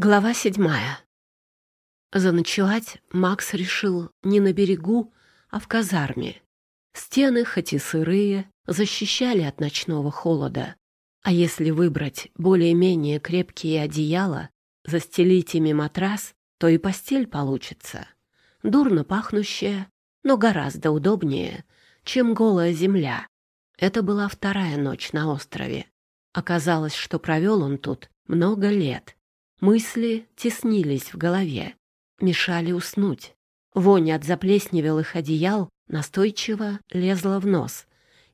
Глава седьмая. Заночевать Макс решил не на берегу, а в казарме. Стены, хоть и сырые, защищали от ночного холода. А если выбрать более-менее крепкие одеяла, застелить ими матрас, то и постель получится. Дурно пахнущая, но гораздо удобнее, чем голая земля. Это была вторая ночь на острове. Оказалось, что провел он тут много лет. Мысли теснились в голове, мешали уснуть. Вонь от заплесневелых одеял настойчиво лезла в нос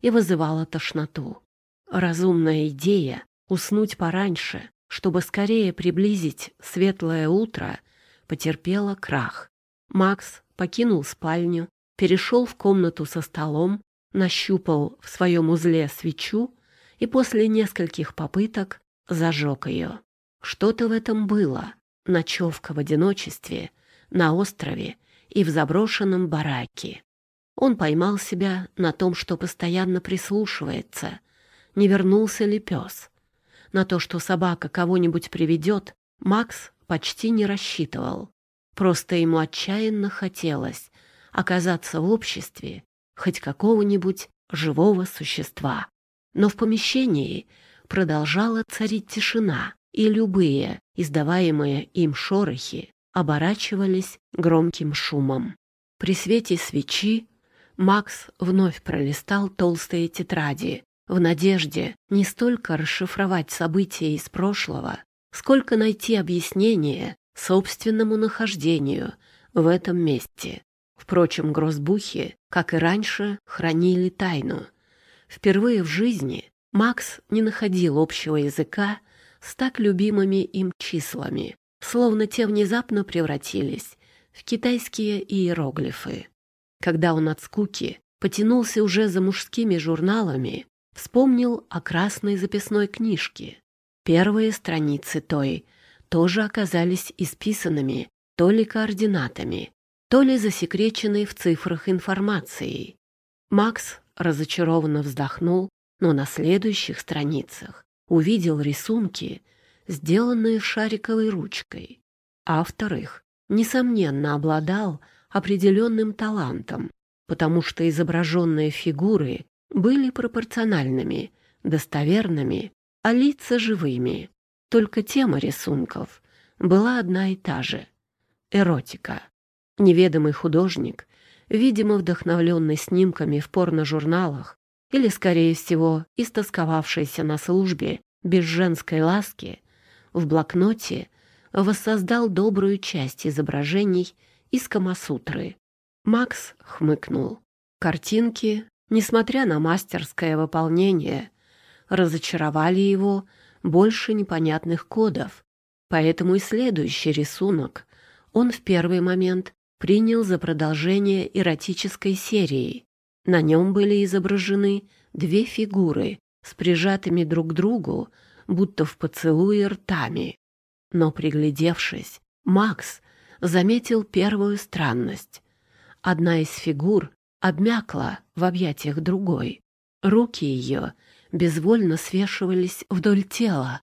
и вызывала тошноту. Разумная идея — уснуть пораньше, чтобы скорее приблизить светлое утро, потерпела крах. Макс покинул спальню, перешел в комнату со столом, нащупал в своем узле свечу и после нескольких попыток зажег ее. Что-то в этом было. Ночевка в одиночестве, на острове и в заброшенном бараке. Он поймал себя на том, что постоянно прислушивается, не вернулся ли пес. На то, что собака кого-нибудь приведет, Макс почти не рассчитывал. Просто ему отчаянно хотелось оказаться в обществе хоть какого-нибудь живого существа. Но в помещении продолжала царить тишина, и любые издаваемые им шорохи оборачивались громким шумом. При свете свечи Макс вновь пролистал толстые тетради в надежде не столько расшифровать события из прошлого, сколько найти объяснение собственному нахождению в этом месте. Впрочем, грозбухи, как и раньше, хранили тайну. Впервые в жизни Макс не находил общего языка с так любимыми им числами, словно те внезапно превратились в китайские иероглифы. Когда он от скуки потянулся уже за мужскими журналами, вспомнил о красной записной книжке. Первые страницы той тоже оказались исписанными то ли координатами, то ли засекреченной в цифрах информацией. Макс разочарованно вздохнул, но на следующих страницах увидел рисунки, сделанные шариковой ручкой. Автор их, несомненно, обладал определенным талантом, потому что изображенные фигуры были пропорциональными, достоверными, а лица живыми. Только тема рисунков была одна и та же — эротика. Неведомый художник, видимо, вдохновленный снимками в порно-журналах, или, скорее всего, истосковавшийся на службе без женской ласки, в блокноте воссоздал добрую часть изображений из Камасутры. Макс хмыкнул. Картинки, несмотря на мастерское выполнение, разочаровали его больше непонятных кодов, поэтому и следующий рисунок он в первый момент принял за продолжение эротической серии. На нем были изображены две фигуры с прижатыми друг к другу, будто в поцелуе ртами. Но, приглядевшись, Макс заметил первую странность. Одна из фигур обмякла в объятиях другой. Руки ее безвольно свешивались вдоль тела,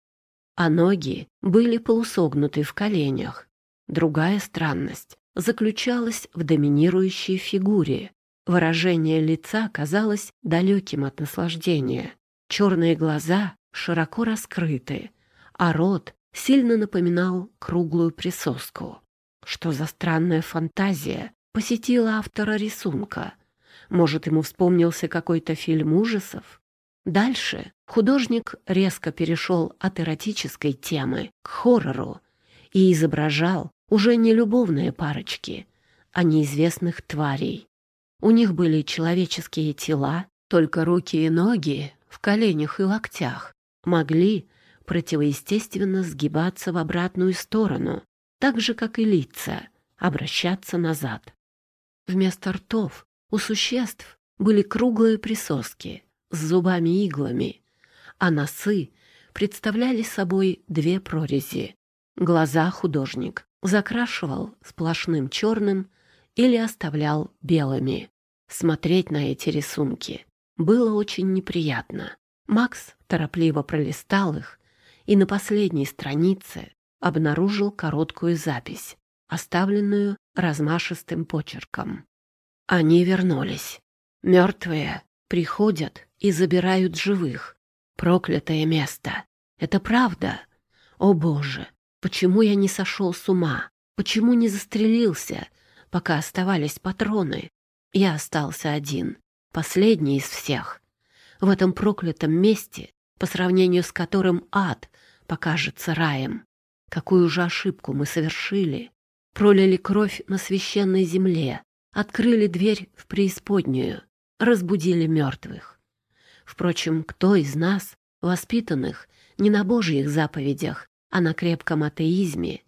а ноги были полусогнуты в коленях. Другая странность заключалась в доминирующей фигуре. Выражение лица казалось далеким от наслаждения. Черные глаза широко раскрыты, а рот сильно напоминал круглую присоску. Что за странная фантазия посетила автора рисунка? Может, ему вспомнился какой-то фильм ужасов? Дальше художник резко перешел от эротической темы к хоррору и изображал уже не любовные парочки, а неизвестных тварей. У них были человеческие тела, только руки и ноги в коленях и локтях могли противоестественно сгибаться в обратную сторону, так же, как и лица, обращаться назад. Вместо ртов у существ были круглые присоски с зубами-иглами, а носы представляли собой две прорези. Глаза художник закрашивал сплошным черным или оставлял белыми. Смотреть на эти рисунки было очень неприятно. Макс торопливо пролистал их и на последней странице обнаружил короткую запись, оставленную размашистым почерком. Они вернулись. Мертвые приходят и забирают живых. Проклятое место. Это правда. О, Боже, почему я не сошел с ума? Почему не застрелился, пока оставались патроны? Я остался один, последний из всех. В этом проклятом месте, по сравнению с которым ад покажется раем. Какую же ошибку мы совершили? Пролили кровь на священной земле, открыли дверь в преисподнюю, разбудили мертвых. Впрочем, кто из нас, воспитанных не на божьих заповедях, а на крепком атеизме,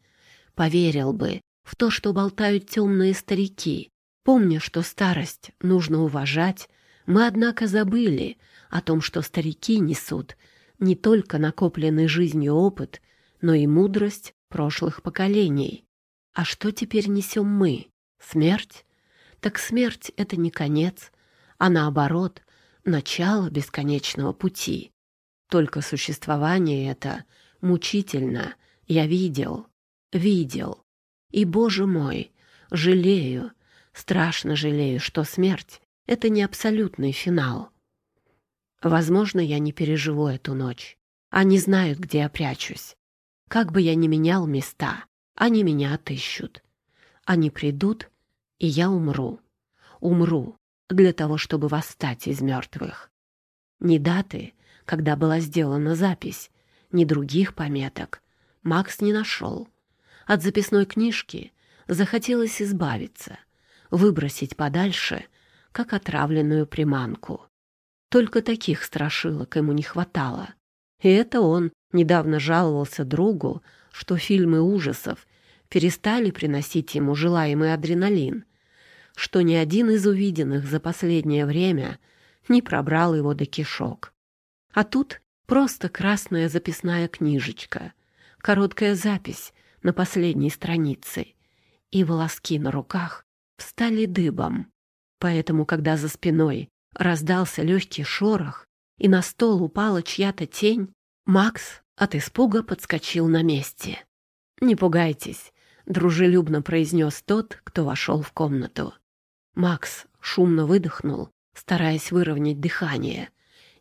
поверил бы в то, что болтают темные старики, помня, что старость нужно уважать, мы, однако, забыли о том, что старики несут не только накопленный жизнью опыт, но и мудрость прошлых поколений. А что теперь несем мы? Смерть? Так смерть — это не конец, а наоборот, начало бесконечного пути. Только существование это мучительно. Я видел, видел. И, Боже мой, жалею, страшно жалею, что смерть — это не абсолютный финал. Возможно, я не переживу эту ночь. Они знают, где я прячусь. Как бы я ни менял места, они меня отыщут. Они придут, и я умру. Умру для того, чтобы восстать из мертвых. Ни даты, когда была сделана запись, ни других пометок Макс не нашел. От записной книжки захотелось избавиться, выбросить подальше, как отравленную приманку. Только таких страшилок ему не хватало. И это он недавно жаловался другу, что фильмы ужасов перестали приносить ему желаемый адреналин, что ни один из увиденных за последнее время не пробрал его до кишок. А тут просто красная записная книжечка, короткая запись на последней странице, и волоски на руках встали дыбом. Поэтому, когда за спиной раздался легкий шорох, и на стол упала чья-то тень, Макс от испуга подскочил на месте. «Не пугайтесь», — дружелюбно произнес тот, кто вошел в комнату. Макс шумно выдохнул, стараясь выровнять дыхание,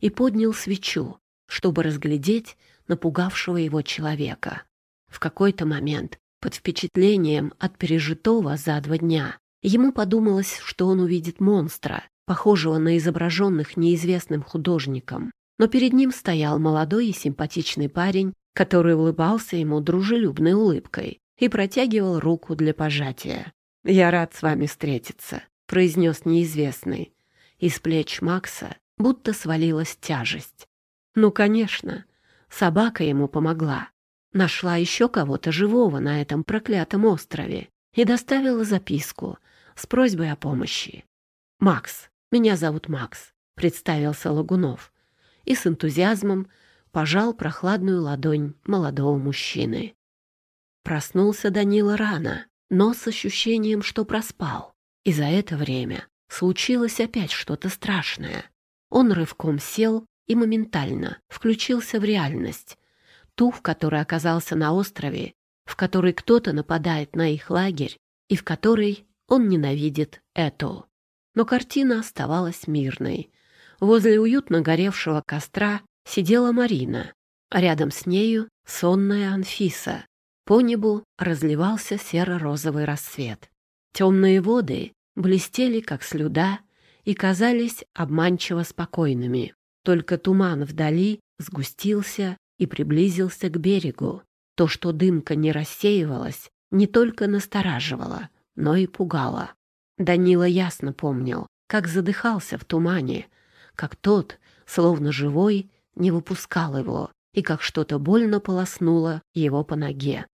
и поднял свечу, чтобы разглядеть напугавшего его человека. В какой-то момент, под впечатлением от пережитого за два дня, ему подумалось, что он увидит монстра, похожего на изображенных неизвестным художником, но перед ним стоял молодой и симпатичный парень, который улыбался ему дружелюбной улыбкой и протягивал руку для пожатия. «Я рад с вами встретиться», — произнес неизвестный. Из плеч Макса будто свалилась тяжесть. Ну, конечно, собака ему помогла. Нашла еще кого-то живого на этом проклятом острове и доставила записку с просьбой о помощи. «Макс, меня зовут Макс», — представился Лагунов и с энтузиазмом пожал прохладную ладонь молодого мужчины. Проснулся Данила рано, но с ощущением, что проспал. И за это время случилось опять что-то страшное. Он рывком сел и моментально включился в реальность, ту, в которой оказался на острове, в которой кто-то нападает на их лагерь и в которой он ненавидит эту. Но картина оставалась мирной — Возле уютно горевшего костра сидела Марина, а рядом с нею сонная Анфиса. По небу разливался серо-розовый рассвет. Темные воды блестели, как слюда, и казались обманчиво спокойными. Только туман вдали сгустился и приблизился к берегу. То, что дымка не рассеивалась, не только настораживало, но и пугало. Данила ясно помнил, как задыхался в тумане, как тот, словно живой, не выпускал его, и как что-то больно полоснуло его по ноге.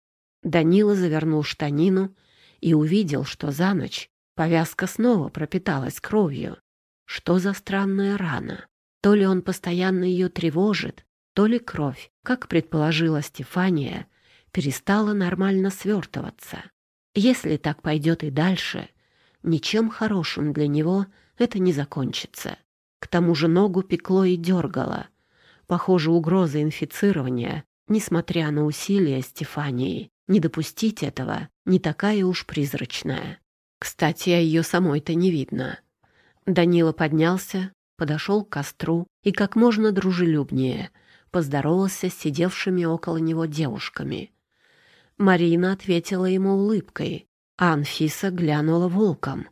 Данила завернул штанину и увидел, что за ночь повязка снова пропиталась кровью. Что за странная рана? То ли он постоянно ее тревожит, то ли кровь, как предположила Стефания, перестала нормально свертываться. Если так пойдет и дальше, ничем хорошим для него это не закончится. К тому же ногу пекло и дергало. Похоже, угроза инфицирования несмотря на усилия Стефании, не допустить этого не такая уж призрачная. Кстати, а ее самой-то не видно. Данила поднялся, подошел к костру и как можно дружелюбнее поздоровался с сидевшими около него девушками. Марина ответила ему улыбкой, а Анфиса глянула волком.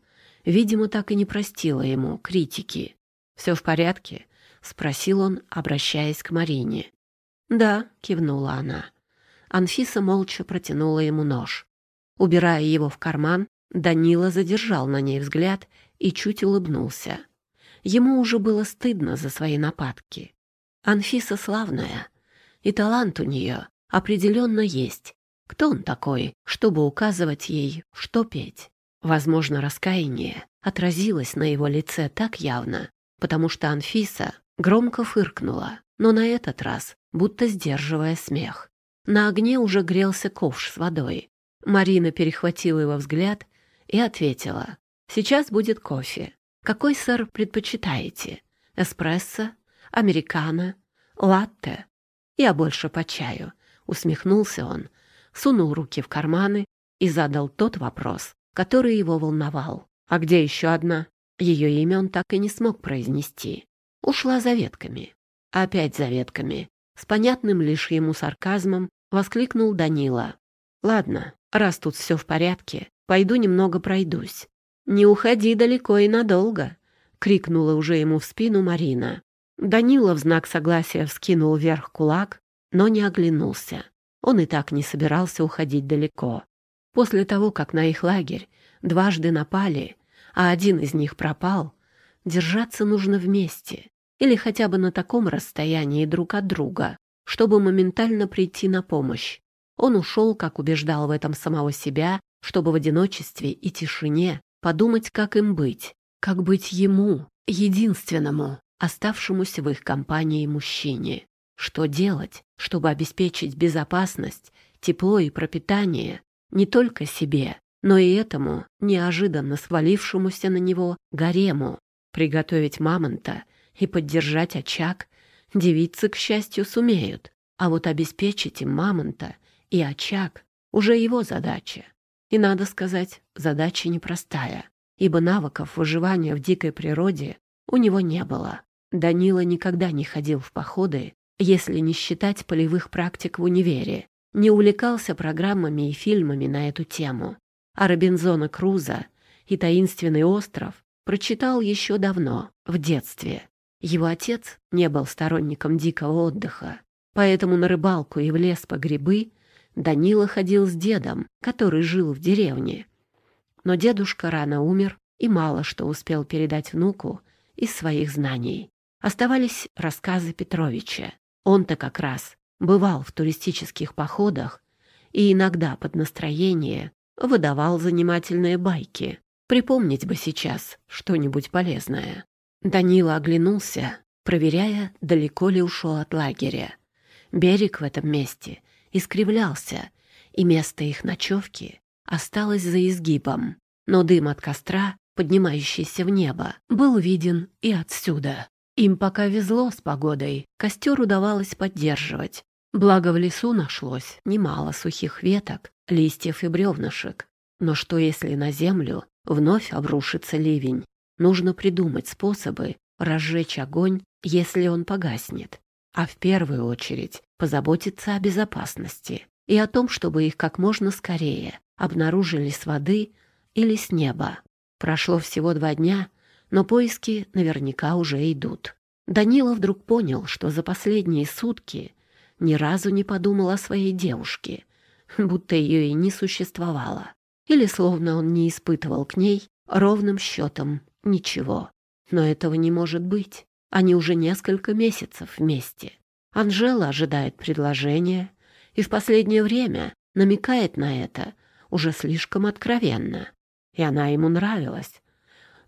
Видимо, так и не простила ему критики. «Все в порядке?» — спросил он, обращаясь к Марине. «Да», — кивнула она. Анфиса молча протянула ему нож. Убирая его в карман, Данила задержал на ней взгляд и чуть улыбнулся. Ему уже было стыдно за свои нападки. Анфиса славная, и талант у нее определенно есть. Кто он такой, чтобы указывать ей, что петь? Возможно, раскаяние отразилось на его лице так явно, потому что Анфиса громко фыркнула, но на этот раз будто сдерживая смех. На огне уже грелся ковш с водой. Марина перехватила его взгляд и ответила. «Сейчас будет кофе. Какой, сэр, предпочитаете? Эспрессо? Американо? Латте? Я больше по чаю». Усмехнулся он, сунул руки в карманы и задал тот вопрос, который его волновал. «А где еще одна?» Ее имя он так и не смог произнести. Ушла за ветками. Опять за ветками. С понятным лишь ему сарказмом воскликнул Данила. «Ладно, раз тут все в порядке, пойду немного пройдусь. «Не уходи далеко и надолго!» — крикнула уже ему в спину Марина. Данила в знак согласия вскинул вверх кулак, но не оглянулся. Он и так не собирался уходить далеко. После того, как на их лагерь дважды напали, а один из них пропал, держаться нужно вместе или хотя бы на таком расстоянии друг от друга, чтобы моментально прийти на помощь. Он ушел, как убеждал в этом самого себя, чтобы в одиночестве и тишине подумать, как им быть, как быть ему, единственному, оставшемуся в их компании мужчине. Что делать, чтобы обеспечить безопасность, тепло и пропитание не только себе, но и этому неожиданно свалившемуся на него гарему, приготовить мамонта и поддержать очаг девицы, к счастью, сумеют, а вот обеспечить им мамонта и очаг уже его задача. И, надо сказать, задача непростая, ибо навыков выживания в дикой природе у него не было. Данила никогда не ходил в походы, если не считать полевых практик в универе, не увлекался программами и фильмами на эту тему. А Робинзона Круза и «Таинственный остров» прочитал еще давно, в детстве. Его отец не был сторонником дикого отдыха, поэтому на рыбалку и в лес по грибы Данила ходил с дедом, который жил в деревне. Но дедушка рано умер и мало что успел передать внуку из своих знаний. Оставались рассказы Петровича. Он-то как раз бывал в туристических походах и иногда под настроение выдавал занимательные байки. Припомнить бы сейчас что-нибудь полезное. Данила оглянулся, проверяя, далеко ли ушел от лагеря. Берег в этом месте искривлялся, и место их ночевки осталось за изгибом. Но дым от костра, поднимающийся в небо, был виден и отсюда. Им пока везло с погодой, костер удавалось поддерживать. Благо в лесу нашлось немало сухих веток, листьев и бревнышек. Но что если на землю вновь обрушится ливень? Нужно придумать способы разжечь огонь, если он погаснет. А в первую очередь позаботиться о безопасности и о том, чтобы их как можно скорее обнаружили с воды или с неба. Прошло всего два дня, но поиски наверняка уже идут. Данила вдруг понял, что за последние сутки ни разу не подумал о своей девушке, будто ее и не существовало. Или словно он не испытывал к ней ровным счетом ничего. Но этого не может быть. Они уже несколько месяцев вместе. Анжела ожидает предложения и в последнее время намекает на это уже слишком откровенно. И она ему нравилась.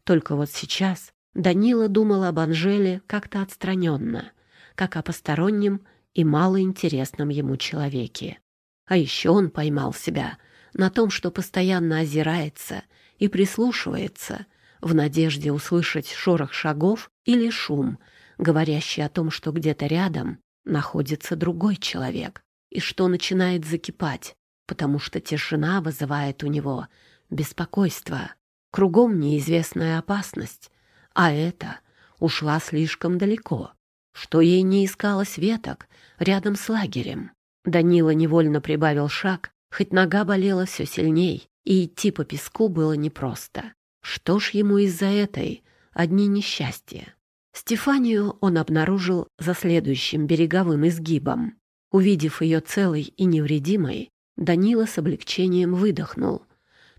Только вот сейчас Данила думал об Анжеле как-то отстраненно, как о постороннем и малоинтересном ему человеке. А еще он поймал себя на том, что постоянно озирается и прислушивается в надежде услышать шорох шагов или шум, говорящий о том, что где-то рядом находится другой человек. и что начинает закипать, потому что тишина вызывает у него беспокойство. Кругом неизвестная опасность, а это ушла слишком далеко, что ей не искалось веток рядом с лагерем. Данила невольно прибавил шаг, хоть нога болела все сильней, и идти по песку было непросто. Что ж ему из-за этой одни несчастья? Стефанию он обнаружил за следующим береговым изгибом. Увидев ее целой и невредимой, Данила с облегчением выдохнул,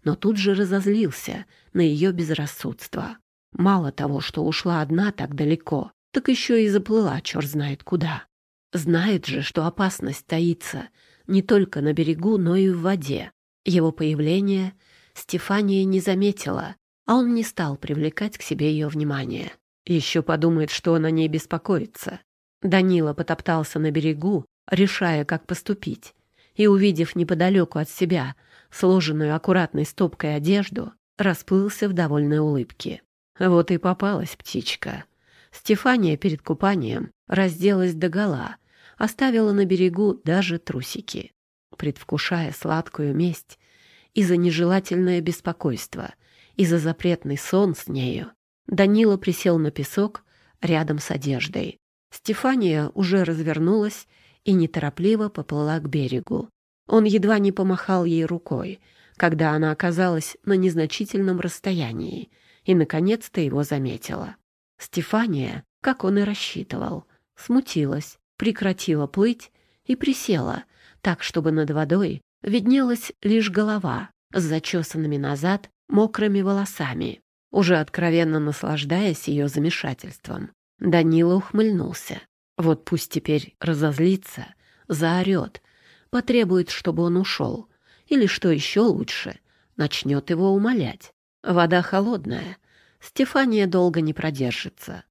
но тут же разозлился на ее безрассудство. Мало того, что ушла одна так далеко, так еще и заплыла черт знает куда. Знает же, что опасность таится не только на берегу, но и в воде. Его появление Стефания не заметила, а он не стал привлекать к себе ее внимание. Еще подумает, что он о ней беспокоится. Данила потоптался на берегу, решая, как поступить, и, увидев неподалеку от себя сложенную аккуратной стопкой одежду, расплылся в довольной улыбке. Вот и попалась птичка. Стефания перед купанием разделась догола, оставила на берегу даже трусики. Предвкушая сладкую месть и за нежелательное беспокойство, и за запретный сон с нею, Данила присел на песок рядом с одеждой. Стефания уже развернулась и неторопливо поплыла к берегу. Он едва не помахал ей рукой, когда она оказалась на незначительном расстоянии и, наконец-то, его заметила. Стефания, как он и рассчитывал, смутилась, прекратила плыть и присела, так, чтобы над водой виднелась лишь голова с зачесанными назад мокрыми волосами. Уже откровенно наслаждаясь ее замешательством, Данила ухмыльнулся. Вот пусть теперь разозлится, заорет, потребует, чтобы он ушел, или, что еще лучше, начнет его умолять. Вода холодная, Стефания долго не продержится.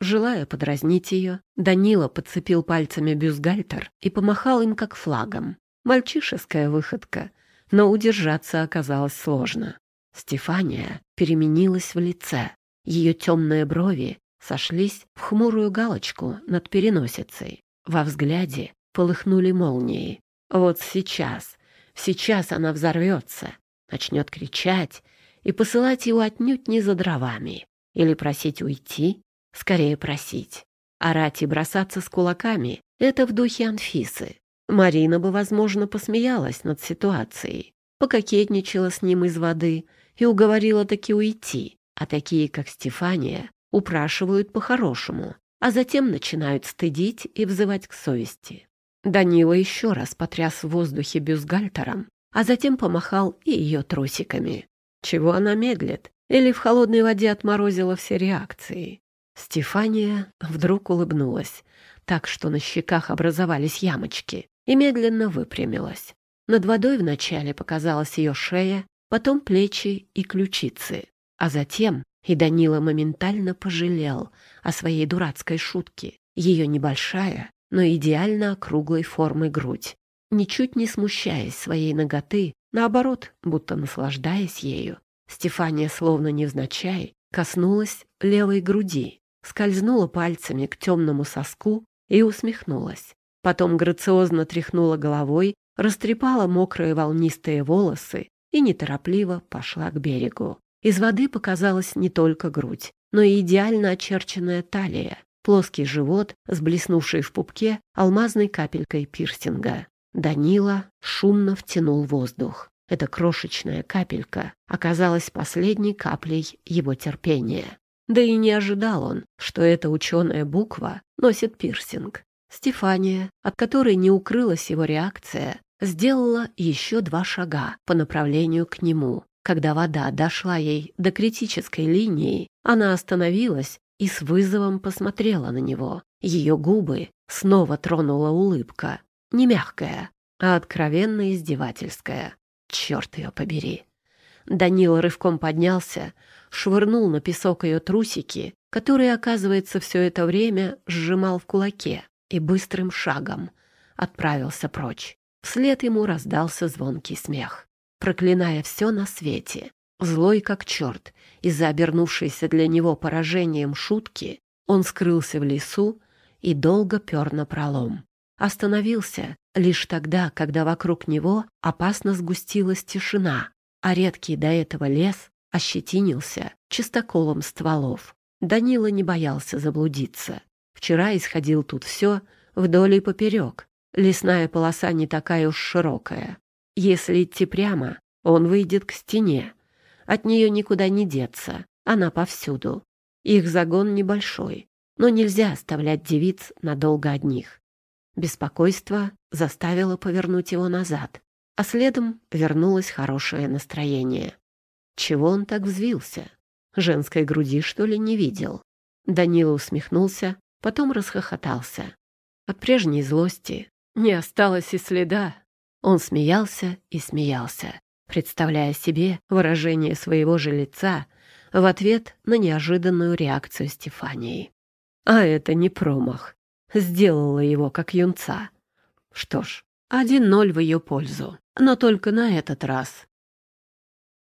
Желая подразнить ее, Данила подцепил пальцами бюстгальтер и помахал им как флагом. Мальчишеская выходка, но удержаться оказалось сложно. Стефания переменилась в лице. Ее темные брови сошлись в хмурую галочку над переносицей. Во взгляде полыхнули молнии. Вот сейчас, сейчас она взорвется, начнет кричать и посылать его отнюдь не за дровами. Или просить уйти, скорее просить. Орать и бросаться с кулаками — это в духе Анфисы. Марина бы, возможно, посмеялась над ситуацией, пококетничала с ним из воды и уговорила таки уйти, а такие, как Стефания, упрашивают по-хорошему, а затем начинают стыдить и взывать к совести. Данила еще раз потряс в воздухе бюстгальтером, а затем помахал и ее трусиками. Чего она медлит? Или в холодной воде отморозила все реакции? Стефания вдруг улыбнулась, так что на щеках образовались ямочки, и медленно выпрямилась. Над водой вначале показалась ее шея, потом плечи и ключицы, а затем и Данила моментально пожалел о своей дурацкой шутке. Ее небольшая, но идеально округлой формы грудь. Ничуть не смущаясь своей ноготы, наоборот, будто наслаждаясь ею, Стефания, словно невзначай, коснулась левой груди, скользнула пальцами к темному соску и усмехнулась. Потом грациозно тряхнула головой, растрепала мокрые волнистые волосы и неторопливо пошла к берегу. Из воды показалась не только грудь, но и идеально очерченная талия, плоский живот с блеснувшей в пупке алмазной капелькой пирсинга. Данила шумно втянул воздух. Эта крошечная капелька оказалась последней каплей его терпения. Да и не ожидал он, что эта ученая буква носит пирсинг. Стефания, от которой не укрылась его реакция, сделала еще два шага по направлению к нему. Когда вода дошла ей до критической линии, она остановилась и с вызовом посмотрела на него. Ее губы снова тронула улыбка. Не мягкая, а откровенно издевательская. Черт ее побери. Данила рывком поднялся, швырнул на песок ее трусики, которые, оказывается, все это время сжимал в кулаке, и быстрым шагом отправился прочь. Вслед ему раздался звонкий смех. Проклиная все на свете, злой как черт, из-за обернувшейся для него поражением шутки, он скрылся в лесу и долго пер на пролом. Остановился лишь тогда, когда вокруг него опасно сгустилась тишина, а редкий до этого лес ощетинился чистоколом стволов. Данила не боялся заблудиться. Вчера исходил тут все вдоль и поперек. Лесная полоса не такая уж широкая. Если идти прямо, он выйдет к стене. От нее никуда не деться, она повсюду. Их загон небольшой, но нельзя оставлять девиц надолго одних. Беспокойство заставило повернуть его назад, а следом вернулось хорошее настроение. Чего он так взвился? Женской груди, что ли, не видел? Данила усмехнулся, потом расхохотался. От прежней злости не осталось и следа. Он смеялся и смеялся, представляя себе выражение своего же лица в ответ на неожиданную реакцию Стефании. А это не промах. Сделала его как юнца. Что ж, один ноль в ее пользу, но только на этот раз.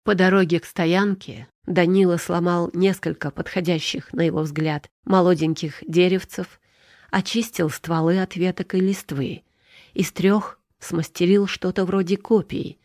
По дороге к стоянке Данила сломал несколько подходящих, на его взгляд, молоденьких деревцев, очистил стволы от веток и листвы. Из трех смастерил что-то вроде копий,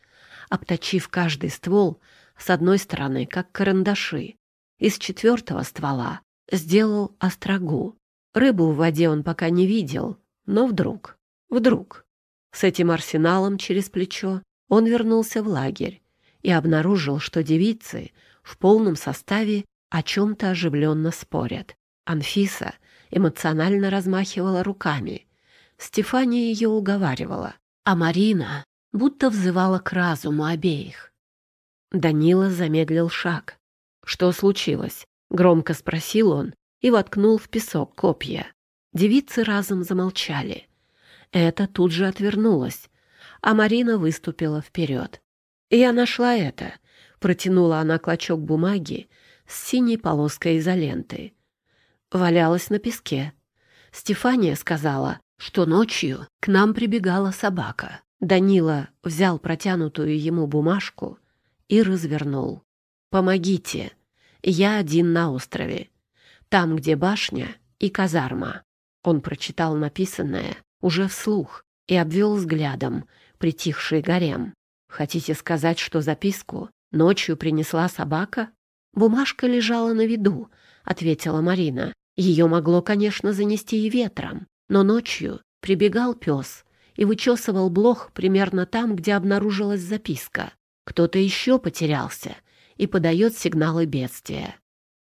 обточив каждый ствол с одной стороны, как карандаши. Из четвертого ствола сделал острогу. Рыбу в воде он пока не видел, но вдруг, вдруг, с этим арсеналом через плечо он вернулся в лагерь и обнаружил, что девицы в полном составе о чем-то оживленно спорят. Анфиса эмоционально размахивала руками. Стефания ее уговаривала, а Марина будто взывала к разуму обеих. Данила замедлил шаг. «Что случилось?» — громко спросил он и воткнул в песок копья. Девицы разом замолчали. Это тут же отвернулось, а Марина выступила вперед. «Я нашла это», — протянула она клочок бумаги с синей полоской изоленты. Валялась на песке. Стефания сказала, что ночью к нам прибегала собака. Данила взял протянутую ему бумажку и развернул. «Помогите, я один на острове, там, где башня и казарма». Он прочитал написанное уже вслух и обвел взглядом притихший гарем. Хотите сказать, что записку ночью принесла собака? Бумажка лежала на виду, ответила Марина. Ее могло, конечно, занести и ветром, но ночью прибегал пес и вычесывал блох примерно там, где обнаружилась записка. Кто-то еще потерялся и подает сигналы бедствия.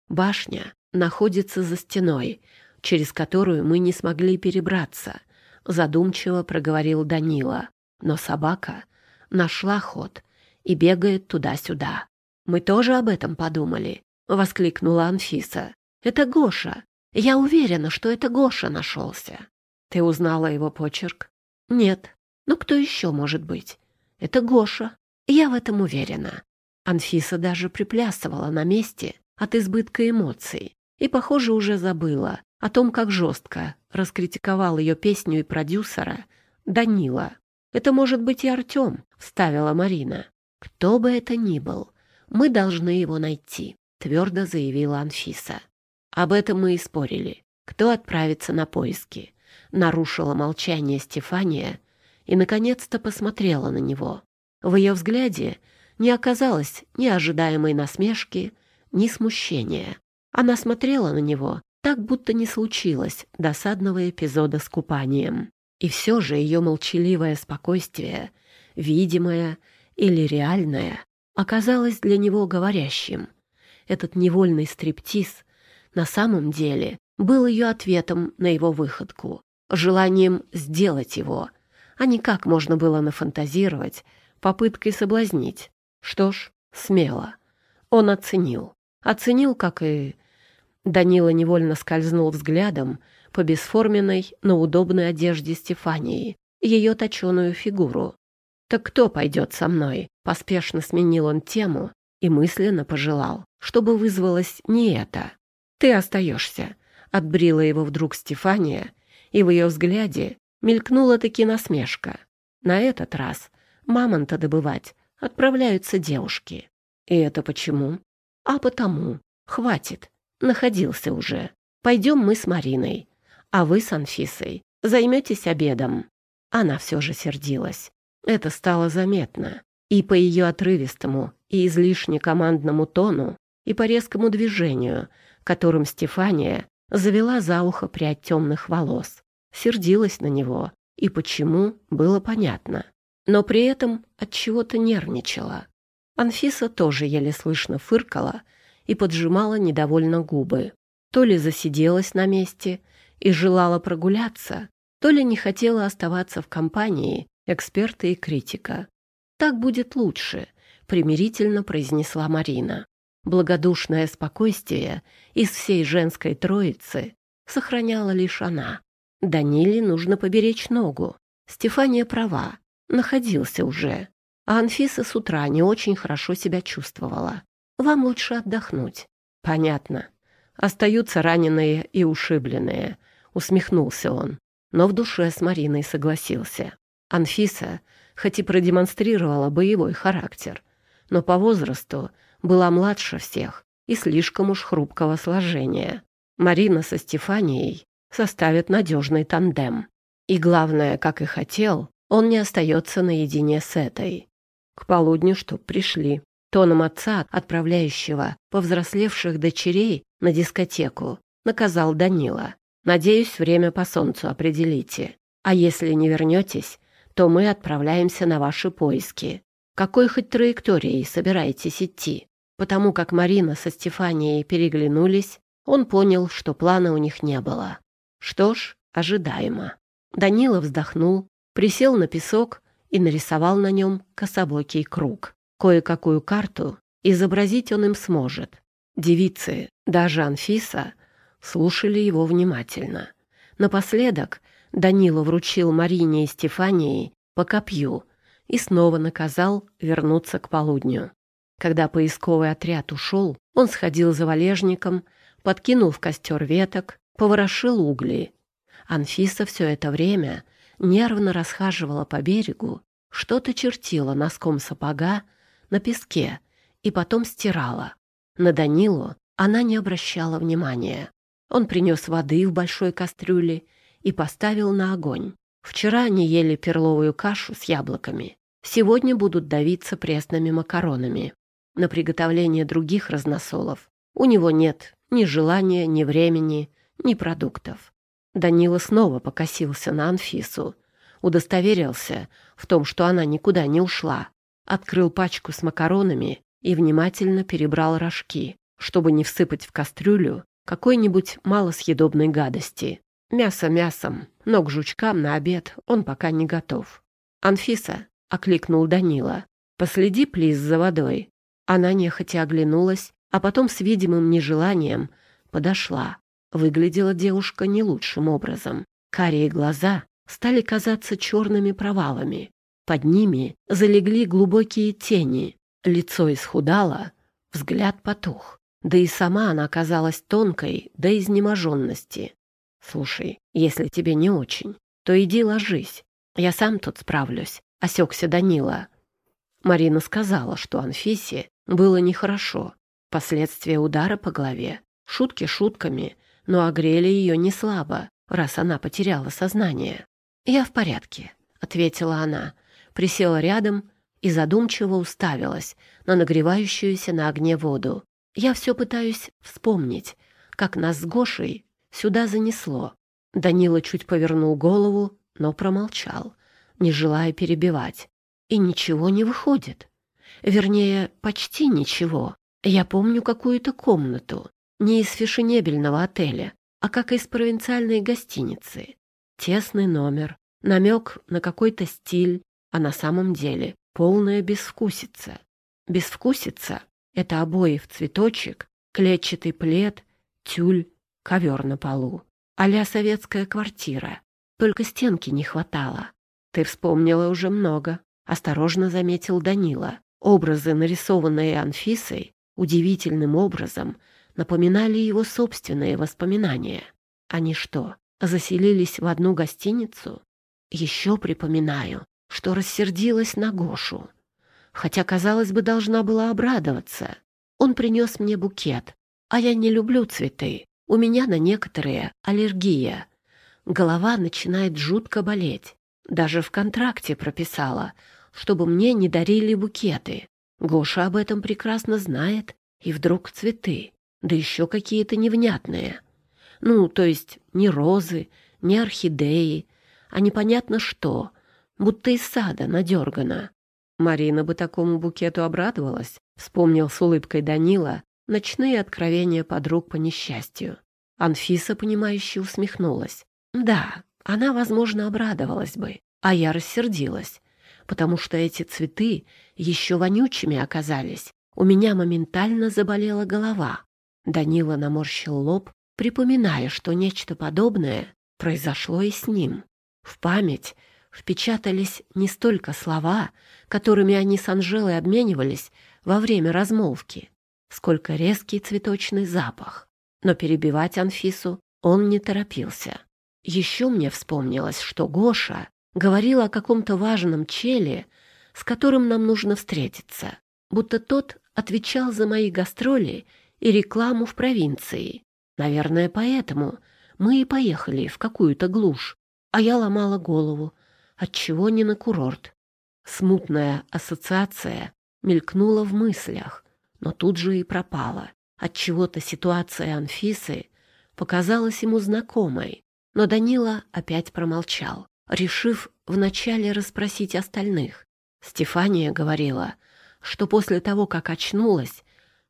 Башня находится за стеной, через которую мы не смогли перебраться, задумчиво проговорил Данила. Но собака нашла ход и бегает туда-сюда. Мы тоже об этом подумали, воскликнула Анфиса. Это Гоша. Я уверена, что это Гоша нашелся. Ты узнала его почерк? Нет. Но кто еще может быть? Это Гоша. Я в этом уверена. Анфиса даже приплясывала на месте от избытка эмоций и, похоже, уже забыла о том, как жестко раскритиковал ее песню и продюсера Данила. Это может быть и Артем, вставила Марина. Кто бы это ни был, мы должны его найти, твердо заявила Анфиса. Об этом мы и спорили. Кто отправится на поиски? Нарушила молчание Стефания и, наконец-то, посмотрела на него. В ее взгляде не оказалось ни ожидаемой насмешки, ни смущения. Она смотрела на него так, будто не случилось досадного эпизода с купанием. И все же ее молчаливое спокойствие, видимое или реальное, оказалось для него говорящим. Этот невольный стриптиз на самом деле был ее ответом на его выходку, желанием сделать его, а не как можно было нафантазировать, попыткой соблазнить. Что ж, смело. Он оценил. Оценил, как и... Данила невольно скользнул взглядом по бесформенной, но удобной одежде Стефании, ее точеную фигуру. «Так кто пойдет со мной?» Поспешно сменил он тему и мысленно пожелал, чтобы вызвалось не это. «Ты остаешься», — отбрила его вдруг Стефания, и в ее взгляде мелькнула таки насмешка. На этот раз мамонта добывать отправляются девушки. И это почему? А потому. Хватит. Находился уже. Пойдем мы с Мариной а вы с Анфисой займетесь обедом. она все же сердилась. Это стало заметно. И по ее отрывистому и излишне командному тону, и по резкому движению, которым Стефания завела за ухо прядь темных волос. Сердилась на него, и почему, было понятно. Но при этом от чего-то нервничала. Анфиса тоже еле слышно фыркала и поджимала недовольно губы. То ли засиделась на месте и желала прогуляться, то ли не хотела оставаться в компании эксперта и критика. «Так будет лучше», — примирительно произнесла Марина. Благодушное спокойствие из всей женской троицы сохраняла лишь она. Даниле нужно поберечь ногу. Стефания права, находился уже. А Анфиса с утра не очень хорошо себя чувствовала. Вам лучше отдохнуть. Понятно. Остаются раненые и ушибленные, усмехнулся он. Но в душе с Мариной согласился. Анфиса, хоть и продемонстрировала боевой характер, но по возрасту была младше всех и слишком уж хрупкого сложения. Марина со Стефанией составят надежный тандем. И главное, как и хотел, он не остается наедине с этой. К полудню, чтоб пришли. Тоном отца, отправляющего повзрослевших дочерей на дискотеку, наказал Данила. «Надеюсь, время по солнцу определите. А если не вернетесь, то мы отправляемся на ваши поиски. Какой хоть траекторией собираетесь идти?» Потому как Марина со Стефанией переглянулись, он понял, что плана у них не было. Что ж, ожидаемо. Данила вздохнул, присел на песок и нарисовал на нем кособокий круг. Кое-какую карту изобразить он им сможет. Девицы, даже Анфиса, слушали его внимательно. Напоследок Данила вручил Марине и Стефании по копью и снова наказал вернуться к полудню. Когда поисковый отряд ушел, он сходил за валежником, подкинул в костер веток, поворошил угли. Анфиса все это время нервно расхаживала по берегу, что-то чертила носком сапога на песке и потом стирала. На Данилу она не обращала внимания. Он принес воды в большой кастрюле и поставил на огонь. Вчера они ели перловую кашу с яблоками. Сегодня будут давиться пресными макаронами. На приготовление других разносолов у него нет ни желания, ни времени, ни продуктов. Данила снова покосился на Анфису, удостоверился в том, что она никуда не ушла, открыл пачку с макаронами и внимательно перебрал рожки, чтобы не всыпать в кастрюлю какой-нибудь малосъедобной гадости. Мясо мясом, но к жучкам на обед он пока не готов. «Анфиса», — окликнул Данила, — «последи, плиз, за водой». Она нехотя оглянулась, а потом с видимым нежеланием подошла. Выглядела девушка не лучшим образом. Карие глаза стали казаться черными провалами. Под ними залегли глубокие тени. Лицо исхудало, взгляд потух. Да и сама она казалась тонкой до изнеможенности. «Слушай, если тебе не очень, то иди ложись. Я сам тут справлюсь», — осекся Данила. Марина сказала, что Анфисе было нехорошо. Последствия удара по голове. Шутки шутками, но огрели ее не слабо, раз она потеряла сознание. «Я в порядке», — ответила она, присела рядом и задумчиво уставилась на нагревающуюся на огне воду. «Я все пытаюсь вспомнить, как нас с Гошей сюда занесло». Данила чуть повернул голову, но промолчал, не желая перебивать. И ничего не выходит. Вернее, почти ничего. Я помню какую-то комнату, не из фешенебельного отеля, а как из провинциальной гостиницы. Тесный номер, намек на какой-то стиль, а на самом деле полная безвкусица. Безвкусица — это обои в цветочек, клетчатый плед, тюль, ковер на полу. а советская квартира. Только стенки не хватало. Ты вспомнила уже много, — осторожно заметил Данила. Образы, нарисованные Анфисой, удивительным образом напоминали его собственные воспоминания. Они что, заселились в одну гостиницу? Еще припоминаю, что рассердилась на Гошу. Хотя, казалось бы, должна была обрадоваться. Он принес мне букет, а я не люблю цветы. У меня на некоторые аллергия. Голова начинает жутко болеть. Даже в контракте прописала, чтобы мне не дарили букеты. Гоша об этом прекрасно знает, и вдруг цветы, да еще какие-то невнятные. Ну, то есть не розы, не орхидеи, а непонятно что, будто из сада надергано. Марина бы такому букету обрадовалась, вспомнил с улыбкой Данила ночные откровения подруг по несчастью. Анфиса, понимающе усмехнулась. Да, она, возможно, обрадовалась бы, а я рассердилась, потому что эти цветы еще вонючими оказались. У меня моментально заболела голова. Данила наморщил лоб, припоминая, что нечто подобное произошло и с ним. В память впечатались не столько слова, которыми они с Анжелой обменивались во время размолвки, сколько резкий цветочный запах. Но перебивать Анфису он не торопился. Еще мне вспомнилось, что Гоша говорил о каком-то важном челе, с которым нам нужно встретиться, будто тот отвечал за мои гастроли и рекламу в провинции. Наверное, поэтому мы и поехали в какую-то глушь, а я ломала голову, отчего не на курорт. Смутная ассоциация мелькнула в мыслях, но тут же и пропала. Отчего-то ситуация Анфисы показалась ему знакомой, но Данила опять промолчал, решив вначале расспросить остальных. Стефания говорила, что после того, как очнулась,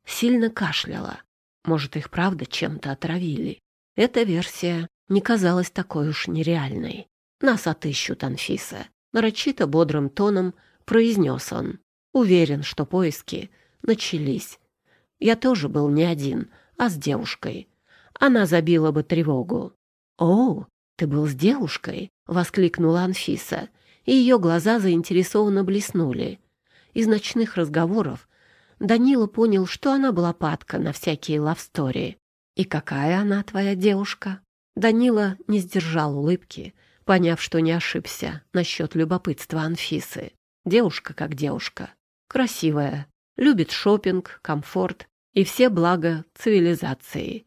сильно кашляла. Может, их правда чем-то отравили. Эта версия не казалась такой уж нереальной. «Нас отыщут, Анфиса», — нарочито бодрым тоном произнес он. Уверен, что поиски начались. Я тоже был не один, а с девушкой. Она забила бы тревогу. «О, ты был с девушкой?» — воскликнула Анфиса, и ее глаза заинтересованно блеснули. Из ночных разговоров Данила понял, что она была падка на всякие лавстори. «И какая она, твоя девушка?» Данила не сдержал улыбки, поняв, что не ошибся насчет любопытства Анфисы. Девушка как девушка. Красивая, любит шопинг, комфорт и все блага цивилизации.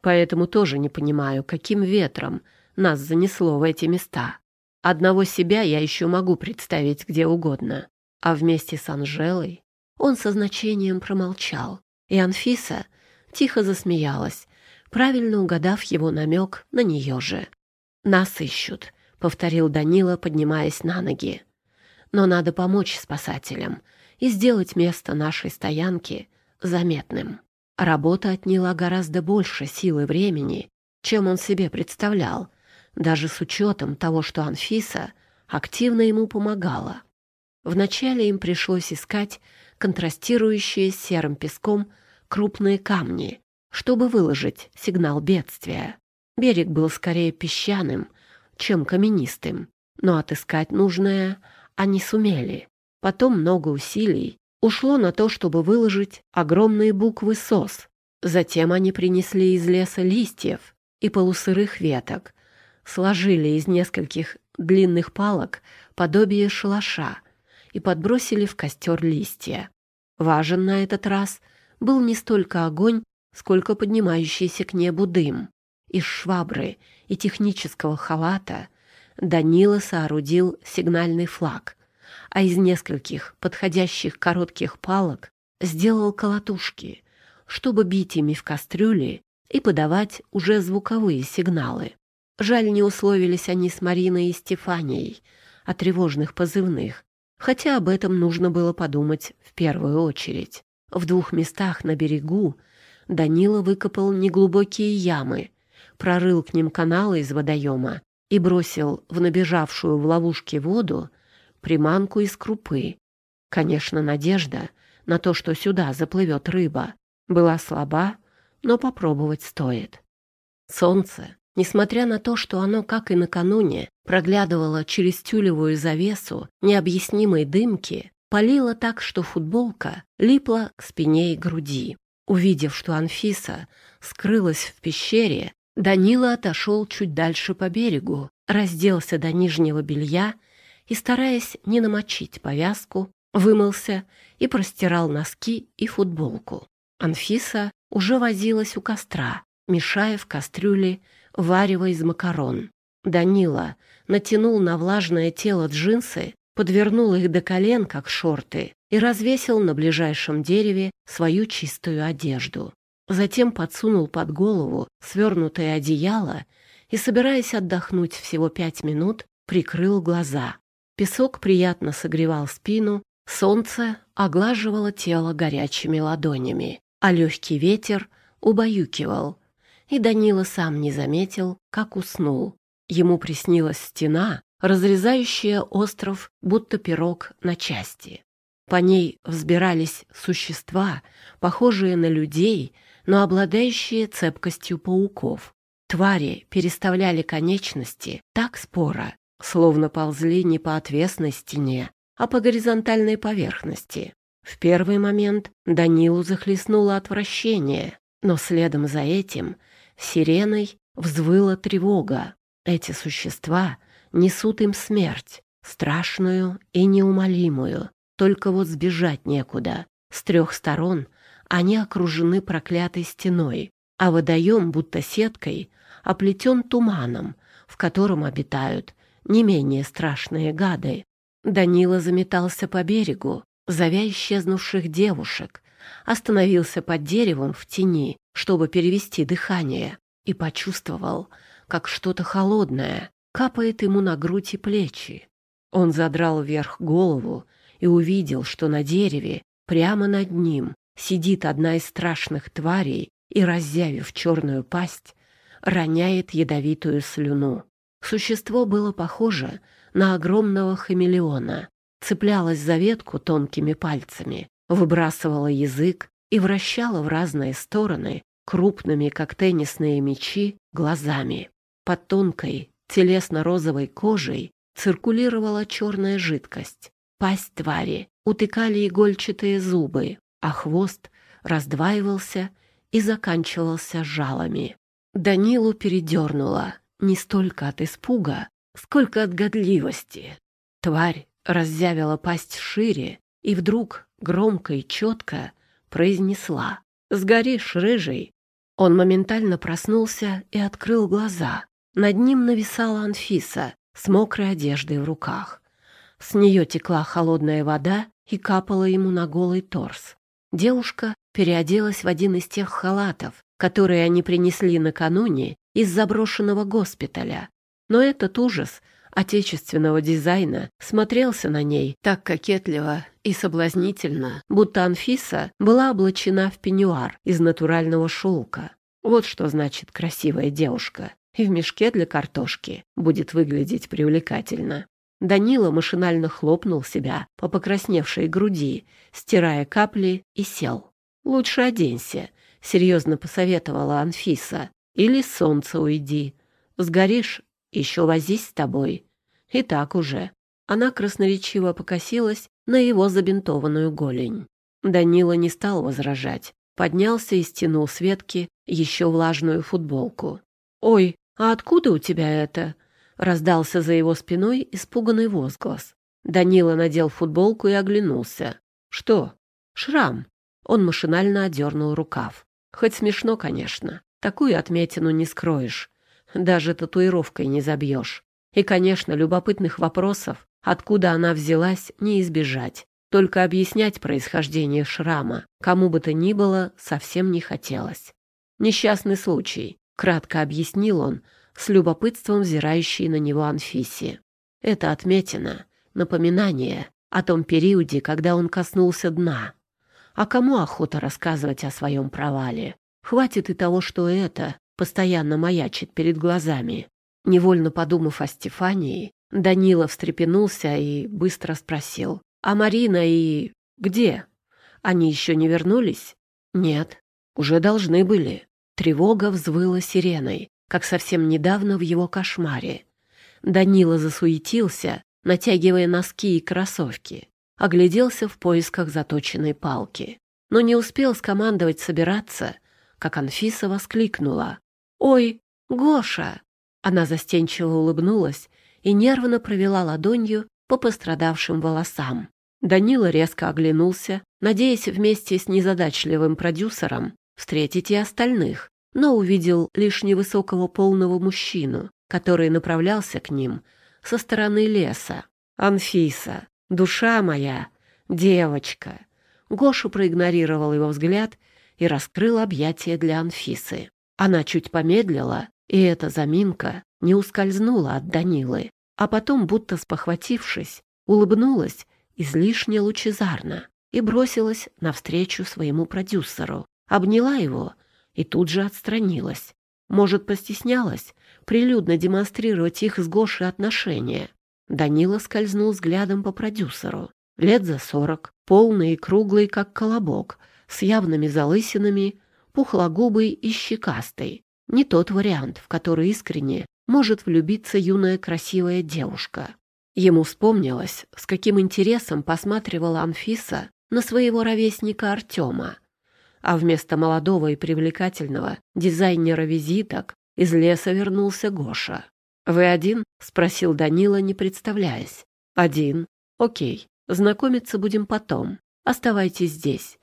Поэтому тоже не понимаю, каким ветром нас занесло в эти места. Одного себя я еще могу представить где угодно. А вместе с Анжелой он со значением промолчал. И Анфиса тихо засмеялась, правильно угадав его намек на нее же. «Нас ищут», — повторил Данила, поднимаясь на ноги. «Но надо помочь спасателям и сделать место нашей стоянки заметным». Работа отняла гораздо больше сил и времени, чем он себе представлял, даже с учетом того, что Анфиса активно ему помогала. Вначале им пришлось искать контрастирующие с серым песком крупные камни, чтобы выложить сигнал бедствия. Берег был скорее песчаным, чем каменистым, но отыскать нужное они сумели. Потом много усилий ушло на то, чтобы выложить огромные буквы «СОС». Затем они принесли из леса листьев и полусырых веток, сложили из нескольких длинных палок подобие шалаша и подбросили в костер листья. Важен на этот раз был не столько огонь, сколько поднимающийся к небу дым. Из швабры и технического халата Данила соорудил сигнальный флаг, а из нескольких подходящих коротких палок сделал колотушки, чтобы бить ими в кастрюли и подавать уже звуковые сигналы. Жаль, не условились они с Мариной и Стефанией о тревожных позывных, хотя об этом нужно было подумать в первую очередь. В двух местах на берегу Данила выкопал неглубокие ямы, прорыл к ним каналы из водоема и бросил в набежавшую в ловушке воду приманку из крупы. Конечно, надежда на то, что сюда заплывет рыба, была слаба, но попробовать стоит. Солнце, несмотря на то, что оно, как и накануне, проглядывало через тюлевую завесу необъяснимой дымки, палило так, что футболка липла к спине и груди. Увидев, что Анфиса скрылась в пещере, Данила отошел чуть дальше по берегу, разделся до нижнего белья и, стараясь не намочить повязку, вымылся и простирал носки и футболку. Анфиса уже возилась у костра, мешая в кастрюле варево из макарон. Данила натянул на влажное тело джинсы, подвернул их до колен, как шорты, и развесил на ближайшем дереве свою чистую одежду. Затем подсунул под голову свернутое одеяло и, собираясь отдохнуть всего пять минут, прикрыл глаза. Песок приятно согревал спину, солнце оглаживало тело горячими ладонями, а легкий ветер убаюкивал. И Данила сам не заметил, как уснул. Ему приснилась стена, разрезающая остров, будто пирог на части. По ней взбирались существа, похожие на людей, но обладающие цепкостью пауков. Твари переставляли конечности так споро, словно ползли не по отвесной стене, а по горизонтальной поверхности. В первый момент Данилу захлестнуло отвращение, но следом за этим сиреной взвыла тревога. Эти существа несут им смерть, страшную и неумолимую. Только вот сбежать некуда. С трех сторон они окружены проклятой стеной, а водоем, будто сеткой, оплетен туманом, в котором обитают не менее страшные гады. Данила заметался по берегу, зовя исчезнувших девушек, остановился под деревом в тени, чтобы перевести дыхание, и почувствовал, как что-то холодное капает ему на грудь и плечи. Он задрал вверх голову и увидел, что на дереве, прямо над ним, сидит одна из страшных тварей и, разъявив черную пасть, роняет ядовитую слюну. Существо было похоже на огромного хамелеона, цеплялось за ветку тонкими пальцами, выбрасывало язык и вращало в разные стороны крупными, как теннисные мячи, глазами. Под тонкой, телесно-розовой кожей циркулировала черная жидкость. Пасть твари утыкали игольчатые зубы, а хвост раздваивался и заканчивался жалами. Данилу передернуло не столько от испуга, сколько от годливости. Тварь разъявила пасть шире и вдруг громко и четко произнесла «Сгоришь, рыжий!» Он моментально проснулся и открыл глаза. Над ним нависала Анфиса с мокрой одеждой в руках. С нее текла холодная вода и капала ему на голый торс. Девушка переоделась в один из тех халатов, которые они принесли накануне из заброшенного госпиталя. Но этот ужас отечественного дизайна смотрелся на ней так кокетливо и соблазнительно, будто Анфиса была облачена в пеньюар из натурального шелка. Вот что значит красивая девушка. И в мешке для картошки будет выглядеть привлекательно. Данила машинально хлопнул себя по покрасневшей груди, стирая капли, и сел. «Лучше оденься», — серьезно посоветовала Анфиса. «Или с солнца уйди. Сгоришь, еще возись с тобой. И так уже. Она красноречиво покосилась на его забинтованную голень. Данила не стал возражать. Поднялся и стянул с ветки еще влажную футболку. «Ой, а откуда у тебя это?» Раздался за его спиной испуганный возглас. Данила надел футболку и оглянулся. «Что?» «Шрам». Он машинально одернул рукав. Хоть смешно, конечно. Такую отметину не скроешь. Даже татуировкой не забьешь. И, конечно, любопытных вопросов, откуда она взялась, не избежать. Только объяснять происхождение шрама кому бы то ни было совсем не хотелось. «Несчастный случай», — кратко объяснил он, с любопытством взирающей на него Анфисе. «Это отметина, напоминание о том периоде, когда он коснулся дна. А кому охота рассказывать о своем провале? Хватит и того, что это постоянно маячит перед глазами. Невольно подумав о Стефании, Данила встрепенулся и быстро спросил. «А Марина и... где? Они еще не вернулись?» «Нет, уже должны были». Тревога взвыла сиреной, как совсем недавно в его кошмаре. Данила засуетился, натягивая носки и кроссовки. Огляделся в поисках заточенной палки. Но не успел скомандовать собираться, как Анфиса воскликнула. «Ой, Гоша!» Она застенчиво улыбнулась и нервно провела ладонью по пострадавшим волосам. Данила резко оглянулся, надеясь вместе с незадачливым продюсером встретить и остальных, но увидел лишь невысокого полного мужчину который направлялся к ним со стороны леса. «Анфиса, душа моя, девочка!» Гоша проигнорировал его взгляд и раскрыл объятия для Анфисы. Она чуть помедлила, и эта заминка не ускользнула от Данилы, а потом, будто спохватившись, улыбнулась излишне лучезарно и бросилась навстречу своему продюсеру, обняла его и тут же отстранилась. Может, постеснялась прилюдно демонстрировать их с Гошей отношения. Данила скользнул взглядом по продюсеру. Лет за сорок, полный и круглый, как колобок, с явными залысинами, пухлогубый и щекастый. Не тот вариант, в который искренне может влюбиться юная красивая девушка. Ему вспомнилось, с каким интересом посматривала Анфиса на своего ровесника Артема. А вместо молодого и привлекательного дизайнера визиток из леса вернулся Гоша. «Вы один?» — спросил Данила, не представляясь. «Один. Окей. Знакомиться будем потом. Оставайтесь здесь.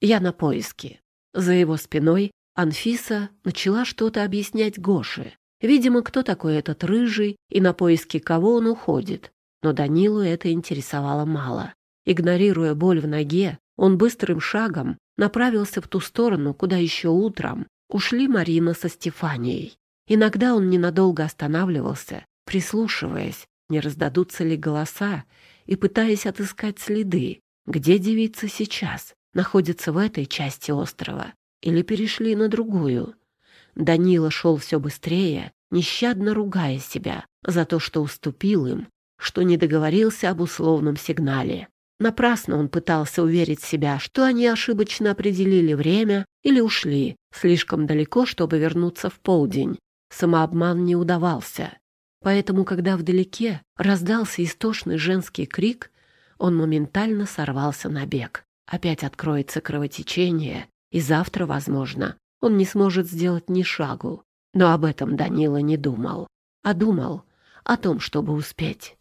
Я на поиске». За его спиной Анфиса начала что-то объяснять Гоше. Видимо, кто такой этот рыжий и на поиски кого он уходит. Но Данилу это интересовало мало. Игнорируя боль в ноге, он быстрым шагом направился в ту сторону, куда еще утром ушли Марина со Стефанией. Иногда он ненадолго останавливался, прислушиваясь, не раздадутся ли голоса, и пытаясь отыскать следы, где девица сейчас, находится в этой части острова или перешли на другую. Данила шел все быстрее, нещадно ругая себя за то, что уступил им, что не договорился об условном сигнале. Напрасно он пытался уверить себя, что они ошибочно определили время или ушли слишком далеко, чтобы вернуться в полдень. Самообман не удавался. Поэтому, когда вдалеке раздался истошный женский крик, он моментально сорвался на бег. Опять откроется кровотечение, и завтра, возможно, он не сможет сделать ни шагу. Но об этом Данила не думал, а думал о том, чтобы успеть.